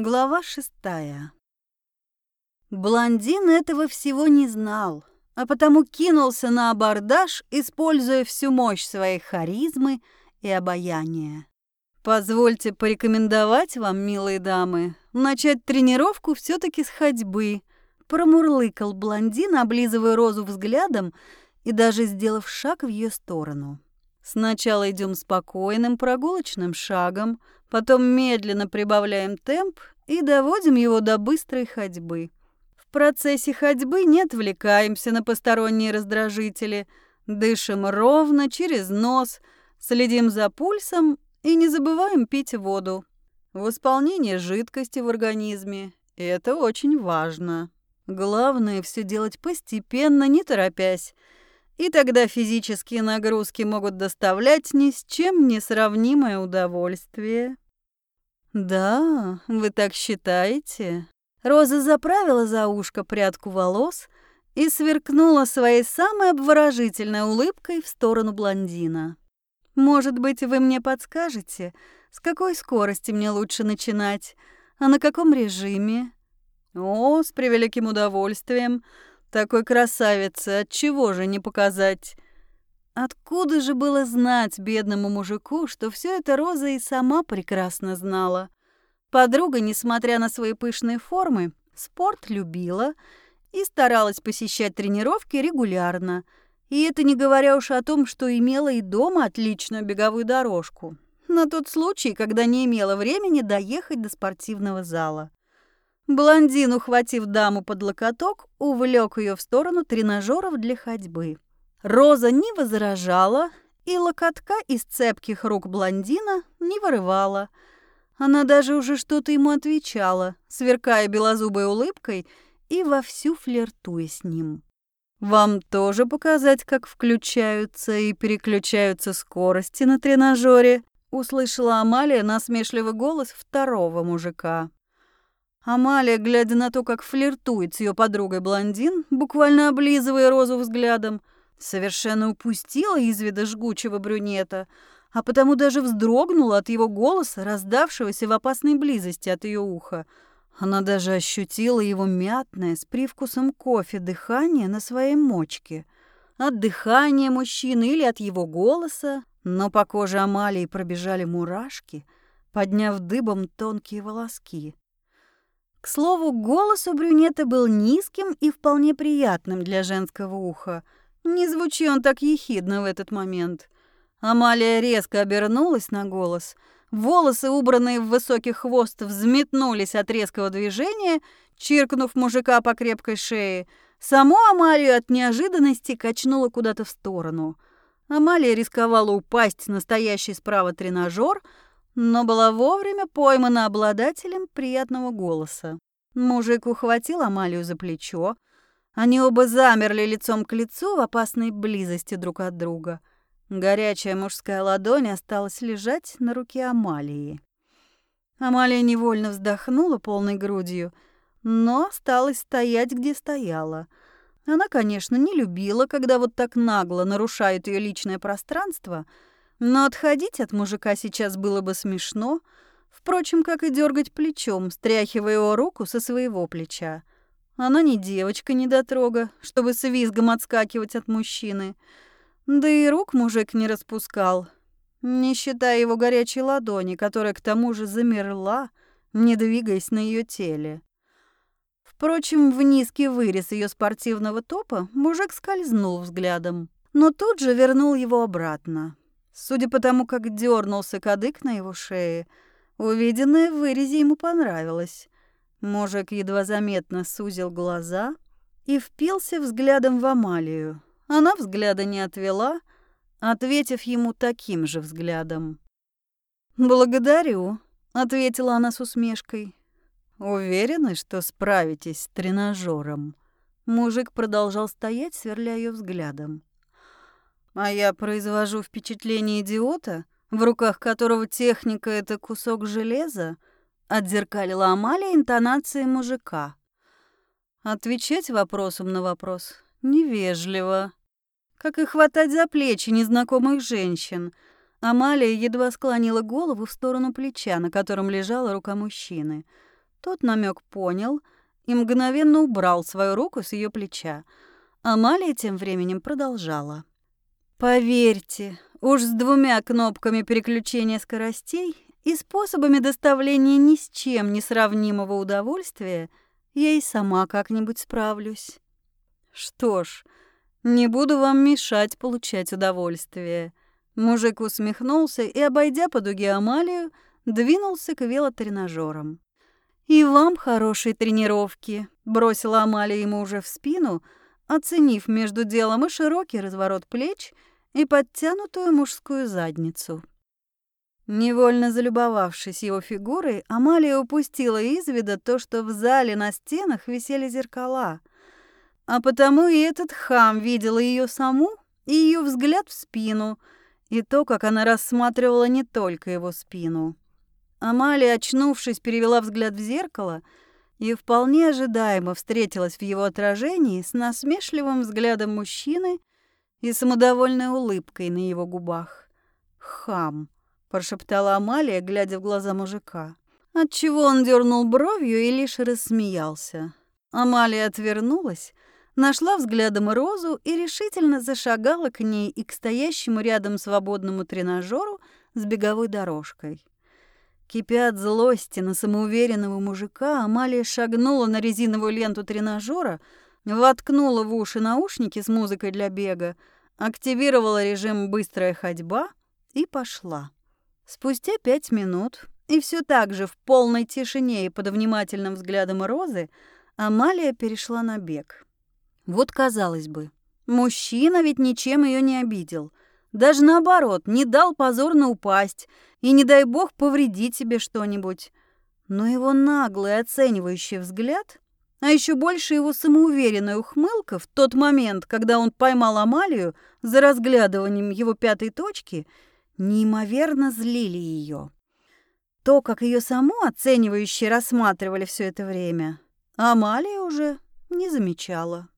Глава шестая. Блондин этого всего не знал, а потому кинулся на абордаж, используя всю мощь своей харизмы и обаяния. Позвольте порекомендовать вам, милые дамы, начать тренировку все таки с ходьбы. Промурлыкал блондин, облизывая розу взглядом и даже сделав шаг в ее сторону. Сначала идем спокойным прогулочным шагом, потом медленно прибавляем темп и доводим его до быстрой ходьбы. В процессе ходьбы не отвлекаемся на посторонние раздражители, дышим ровно через нос, следим за пульсом и не забываем пить воду. Восполнение жидкости в организме – это очень важно. Главное все делать постепенно, не торопясь. И тогда физические нагрузки могут доставлять ни с чем не сравнимое удовольствие. Да, вы так считаете? Роза заправила за ушко прядку волос и сверкнула своей самой обворожительной улыбкой в сторону блондина. Может быть, вы мне подскажете, с какой скорости мне лучше начинать, а на каком режиме? О, с превеликим удовольствием. Такой красавицы, от чего же не показать? Откуда же было знать бедному мужику, что все это Роза и сама прекрасно знала? Подруга, несмотря на свои пышные формы, спорт любила и старалась посещать тренировки регулярно – и это не говоря уж о том, что имела и дома отличную беговую дорожку. На тот случай, когда не имела времени доехать до спортивного зала. Блондин, ухватив даму под локоток, увлек ее в сторону тренажеров для ходьбы. Роза не возражала, и локотка из цепких рук блондина не вырывала. Она даже уже что-то ему отвечала, сверкая белозубой улыбкой и вовсю флиртуя с ним. Вам тоже показать, как включаются и переключаются скорости на тренажере? Услышала Амалия насмешливый голос второго мужика. Амалия, глядя на то, как флиртует с ее подругой блондин, буквально облизывая розу взглядом, совершенно упустила из вида жгучего брюнета, а потому даже вздрогнула от его голоса, раздавшегося в опасной близости от ее уха – она даже ощутила его мятное с привкусом кофе дыхание на своей мочке. От дыхания мужчины или от его голоса, но по коже Амалии пробежали мурашки, подняв дыбом тонкие волоски. К слову, голос у брюнета был низким и вполне приятным для женского уха. Не звучи он так ехидно в этот момент. Амалия резко обернулась на голос — Волосы, убранные в высокий хвост, взметнулись от резкого движения, чиркнув мужика по крепкой шее. Саму Амалию от неожиданности качнуло куда-то в сторону. Амалия рисковала упасть на стоящий справа тренажер, но была вовремя поймана обладателем приятного голоса. Мужик ухватил Амалию за плечо. Они оба замерли лицом к лицу в опасной близости друг от друга. Горячая мужская ладонь осталась лежать на руке Амалии. Амалия невольно вздохнула полной грудью, но осталась стоять, где стояла. Она, конечно, не любила, когда вот так нагло нарушают ее личное пространство, но отходить от мужика сейчас было бы смешно, впрочем, как и дергать плечом, стряхивая его руку со своего плеча. Она не девочка недотрога, чтобы с визгом отскакивать от мужчины — да и рук мужик не распускал, не считая его горячей ладони, которая к тому же замерла, не двигаясь на ее теле. Впрочем, в низкий вырез ее спортивного топа мужик скользнул взглядом, но тут же вернул его обратно. Судя по тому, как дернулся кадык на его шее, увиденное в вырезе ему понравилось. Мужик едва заметно сузил глаза и впился взглядом в Амалию. Она взгляда не отвела, ответив ему таким же взглядом. «Благодарю», — ответила она с усмешкой. «Уверены, что справитесь с тренажером?» Мужик продолжал стоять, сверля ее взглядом. «А я произвожу впечатление идиота, в руках которого техника — это кусок железа?» — отзеркалила Амалия интонации мужика. Отвечать вопросом на вопрос невежливо как и хватать за плечи незнакомых женщин. Амалия едва склонила голову в сторону плеча, на котором лежала рука мужчины. Тот намек понял и мгновенно убрал свою руку с ее плеча. Амалия тем временем продолжала. «Поверьте, уж с двумя кнопками переключения скоростей и способами доставления ни с чем не сравнимого удовольствия я и сама как-нибудь справлюсь. Что ж, не буду вам мешать получать удовольствие». Мужик усмехнулся и, обойдя по дуге Амалию, двинулся к велотренажерам. «И вам хорошей тренировки», — бросила Амалия ему уже в спину, оценив между делом и широкий разворот плеч, и подтянутую мужскую задницу. Невольно залюбовавшись его фигурой, Амалия упустила из вида то, что в зале на стенах висели зеркала. А потому и этот хам видел ее саму, и ее взгляд в спину — и то, как она рассматривала не только его спину. Амалия, очнувшись, перевела взгляд в зеркало и вполне ожидаемо встретилась в его отражении с насмешливым взглядом мужчины и самодовольной улыбкой на его губах. «Хам», — прошептала Амалия, глядя в глаза мужика. Отчего он дернул бровью и лишь рассмеялся. Амалия отвернулась, нашла взглядом Розу и решительно зашагала к ней и к стоящему рядом свободному тренажеру с беговой дорожкой. Кипя от злости на самоуверенного мужика, Амалия шагнула на резиновую ленту тренажера, воткнула в уши наушники с музыкой для бега, активировала режим «быстрая ходьба» и пошла. Спустя пять минут, и все так же в полной тишине и под внимательным взглядом Розы, Амалия перешла на бег. Вот казалось бы, мужчина ведь ничем ее не обидел. Даже наоборот, не дал позорно упасть и, не дай бог, повредить себе что-нибудь. Но его наглый оценивающий взгляд, а еще больше его самоуверенная ухмылка в тот момент, когда он поймал Амалию за разглядыванием его пятой точки, неимоверно злили ее. То, как ее саму оценивающие рассматривали все это время, Амалия уже не замечала.